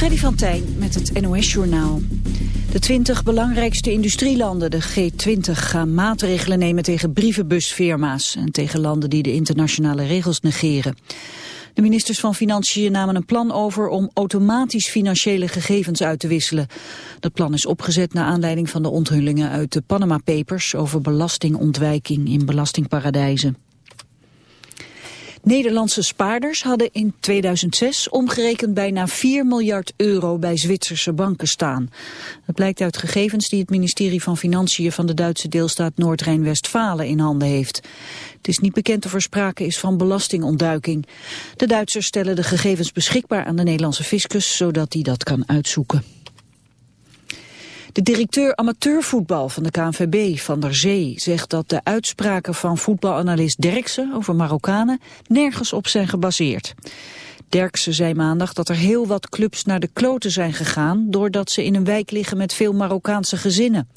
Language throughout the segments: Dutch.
Freddy van Tijn met het NOS-journaal. De 20 belangrijkste industrielanden, de G20, gaan maatregelen nemen tegen brievenbusfirma's en tegen landen die de internationale regels negeren. De ministers van Financiën namen een plan over om automatisch financiële gegevens uit te wisselen. Dat plan is opgezet naar aanleiding van de onthullingen uit de Panama Papers over belastingontwijking in belastingparadijzen. Nederlandse spaarders hadden in 2006 omgerekend bijna 4 miljard euro bij Zwitserse banken staan. Dat blijkt uit gegevens die het ministerie van Financiën van de Duitse deelstaat Noord-Rijn-Westfalen in handen heeft. Het is niet bekend of er sprake is van belastingontduiking. De Duitsers stellen de gegevens beschikbaar aan de Nederlandse fiscus, zodat die dat kan uitzoeken. De directeur amateurvoetbal van de KNVB, Van der Zee, zegt dat de uitspraken van voetbalanalist Derksen over Marokkanen nergens op zijn gebaseerd. Derksen zei maandag dat er heel wat clubs naar de kloten zijn gegaan doordat ze in een wijk liggen met veel Marokkaanse gezinnen.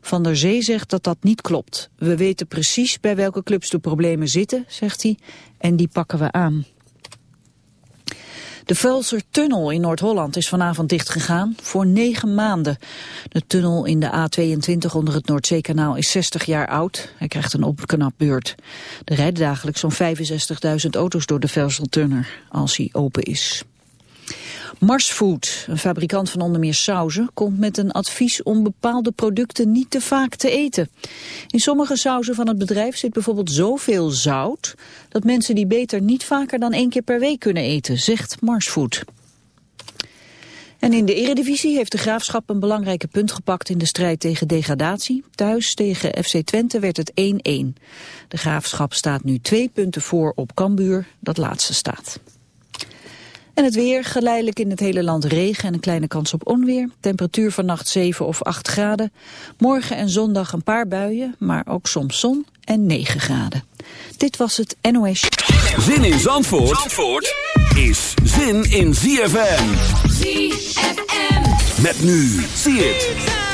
Van der Zee zegt dat dat niet klopt. We weten precies bij welke clubs de problemen zitten, zegt hij, en die pakken we aan. De Velsertunnel in Noord-Holland is vanavond dichtgegaan voor negen maanden. De tunnel in de A22 onder het Noordzeekanaal is 60 jaar oud. Hij krijgt een opknapbeurt. Er rijden dagelijks zo'n 65.000 auto's door de Velsertunnel als hij open is. Marsfood, een fabrikant van onder meer sauzen, komt met een advies om bepaalde producten niet te vaak te eten. In sommige sauzen van het bedrijf zit bijvoorbeeld zoveel zout dat mensen die beter niet vaker dan één keer per week kunnen eten, zegt Marsfood. En in de eredivisie heeft de Graafschap een belangrijke punt gepakt in de strijd tegen degradatie. Thuis tegen FC Twente werd het 1-1. De Graafschap staat nu twee punten voor op Cambuur, dat laatste staat. En het weer, geleidelijk in het hele land regen en een kleine kans op onweer. Temperatuur vannacht 7 of 8 graden. Morgen en zondag een paar buien, maar ook soms zon en 9 graden. Dit was het NOS. Zin in Zandvoort, Zandvoort is zin in ZFM. ZFM. Met nu, zie het.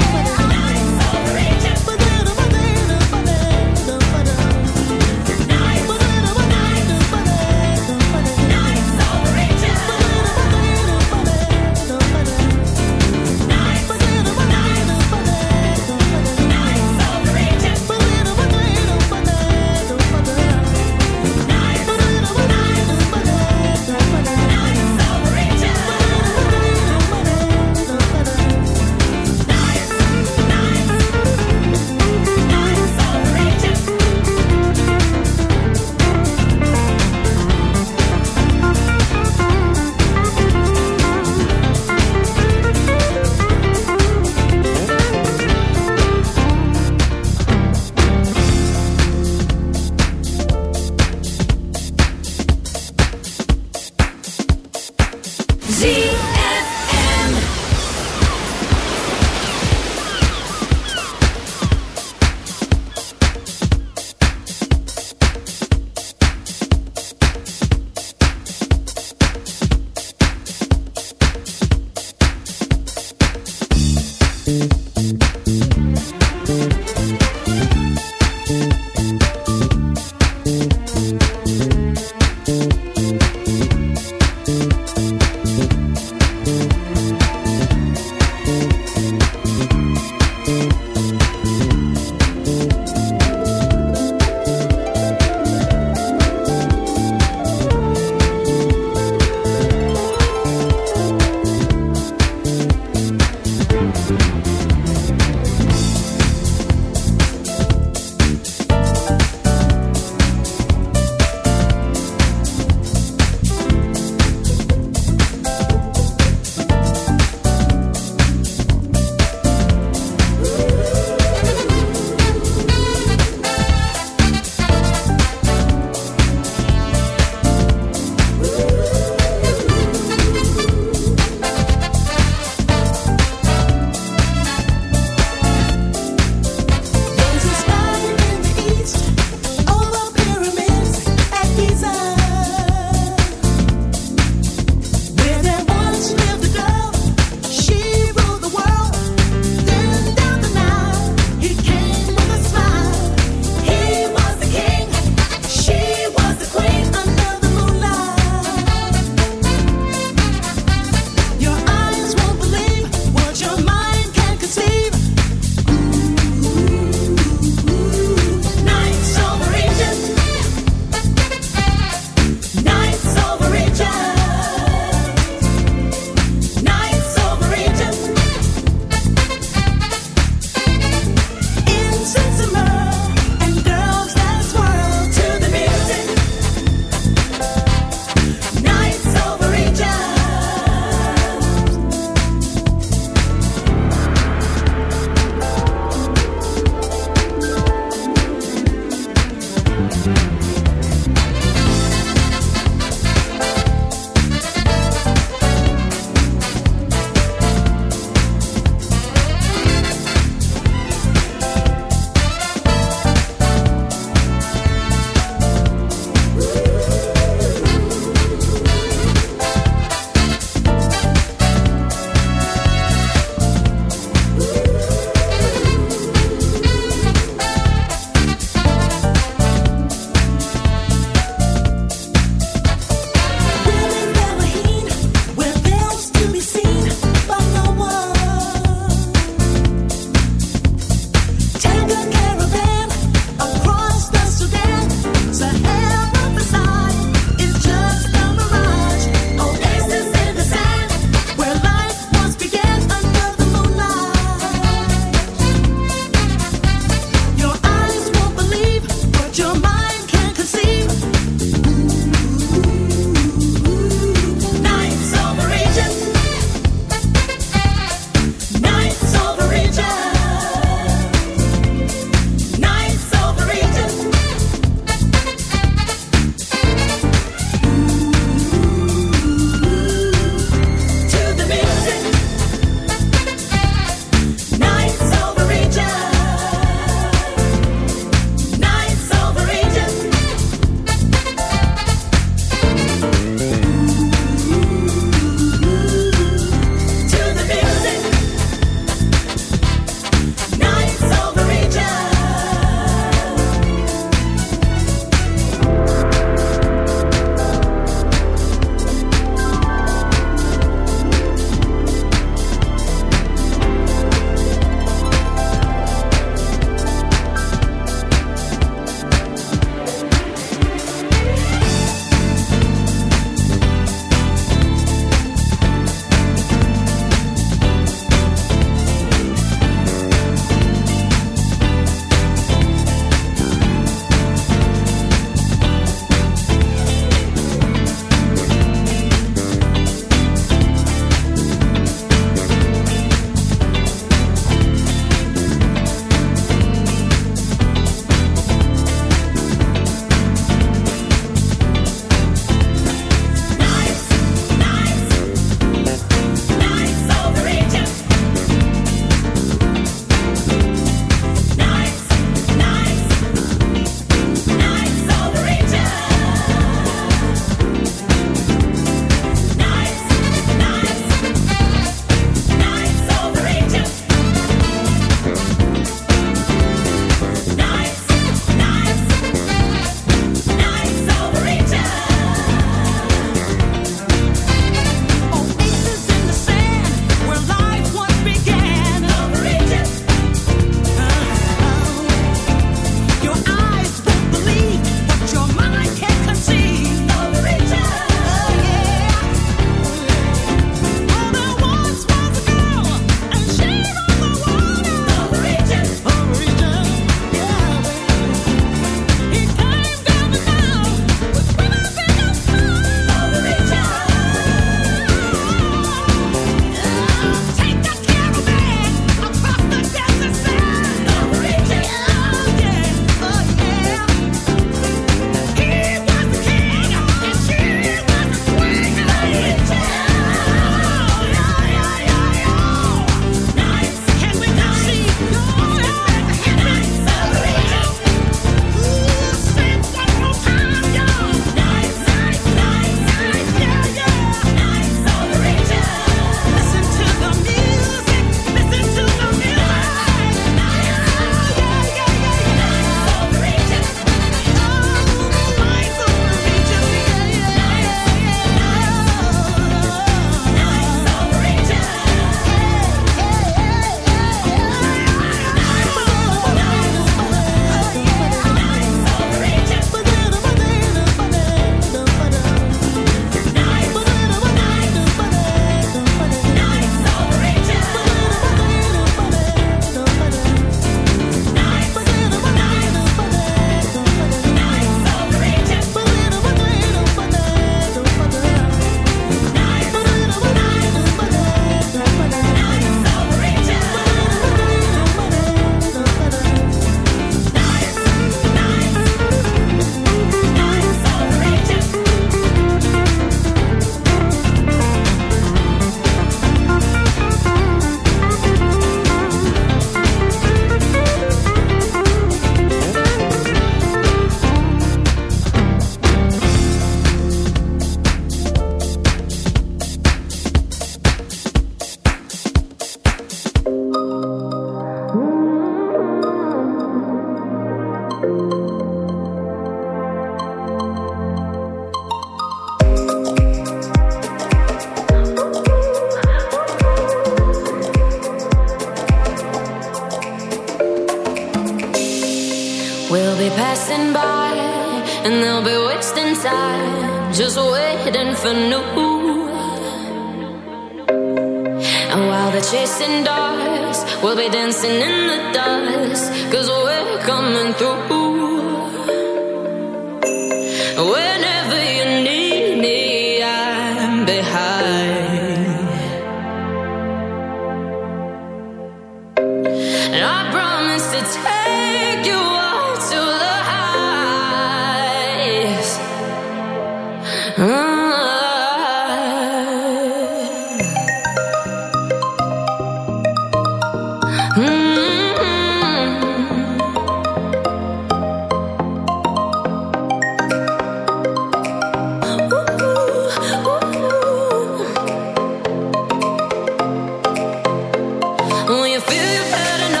When you feel you better now.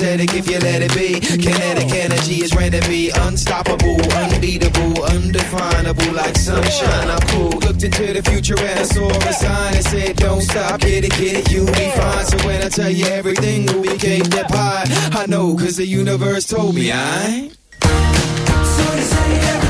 Copacetic if you let it be. Kinetic energy is ready to be unstoppable, unbeatable, undefinable, like sunshine. I'm cool. Looked into the future and I saw a sign that said, Don't stop, get it, get it, you'll be fine. So when I tell you everything, we became that pie. I know, cause the universe told me I. So they say everything.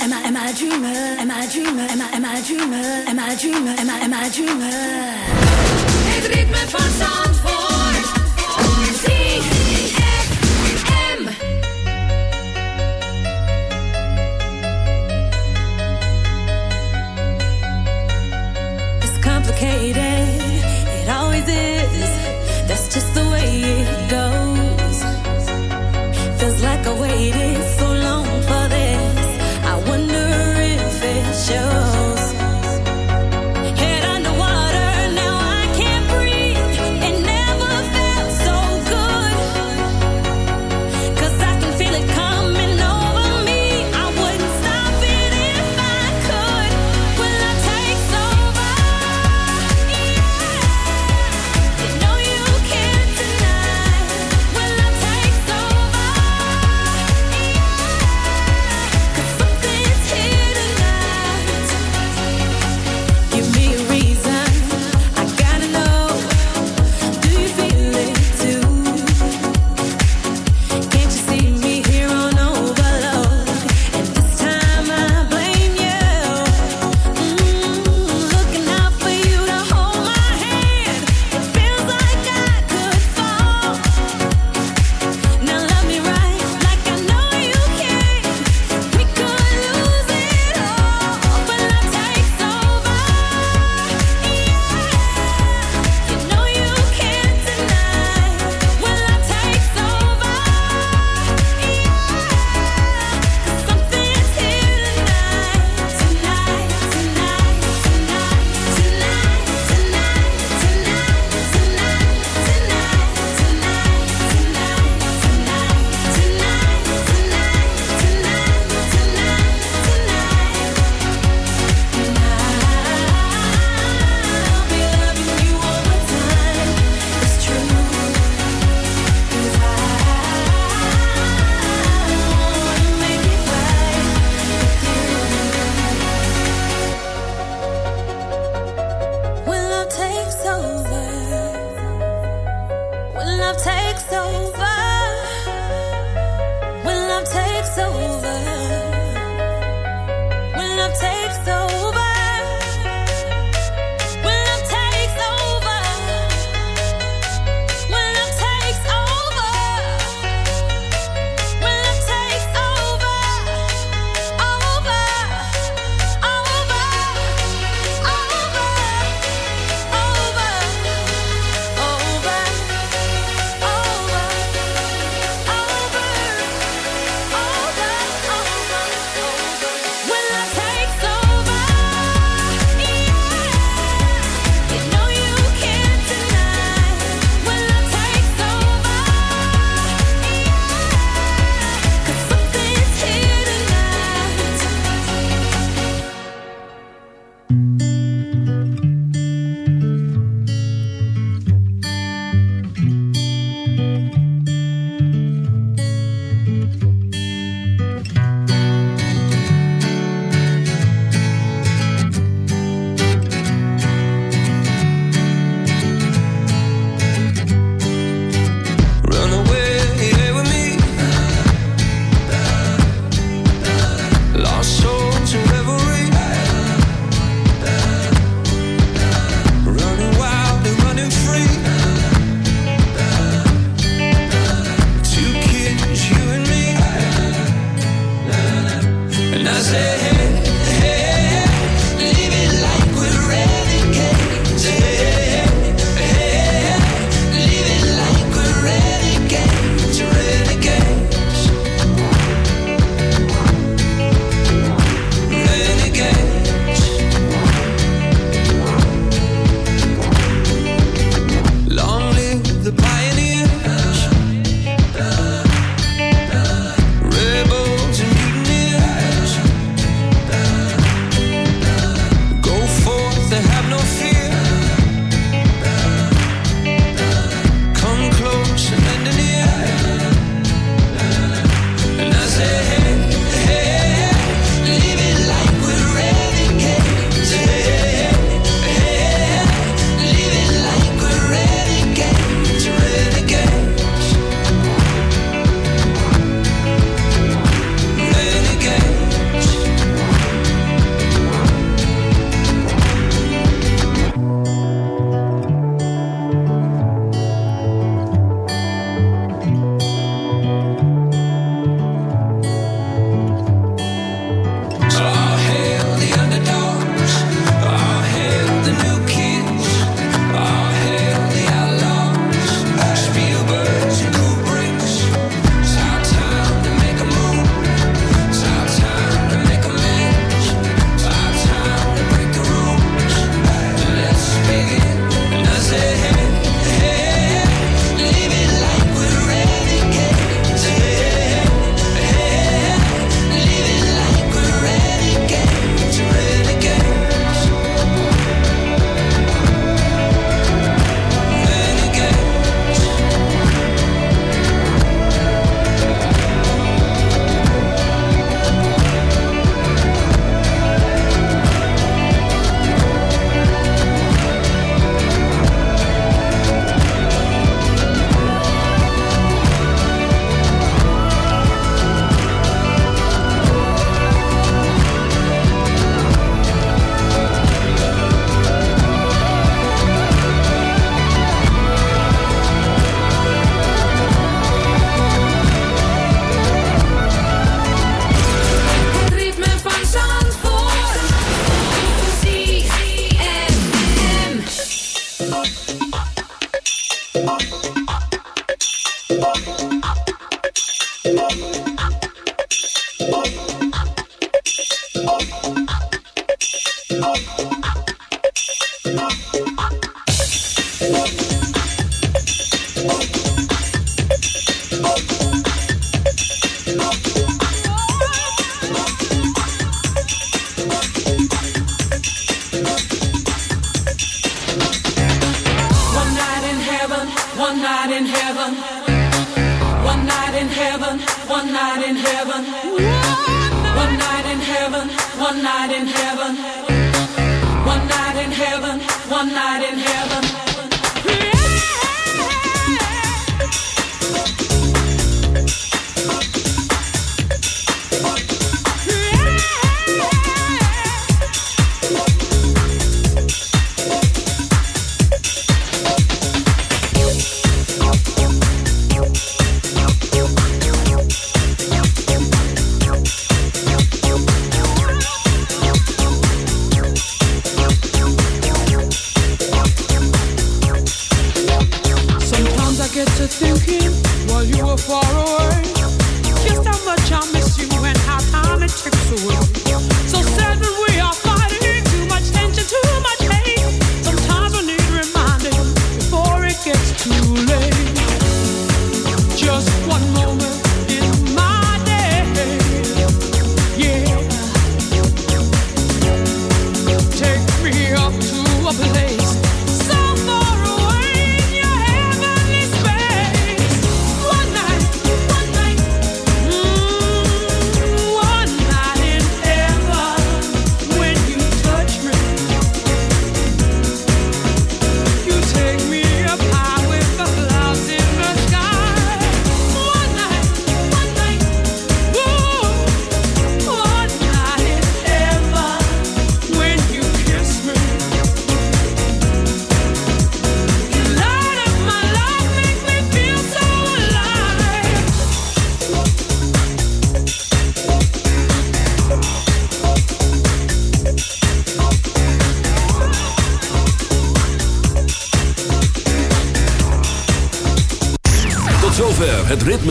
Am I am I dreamer? Am I dreamer? Am I am I dreamer? Am I dreamer? Het ritme van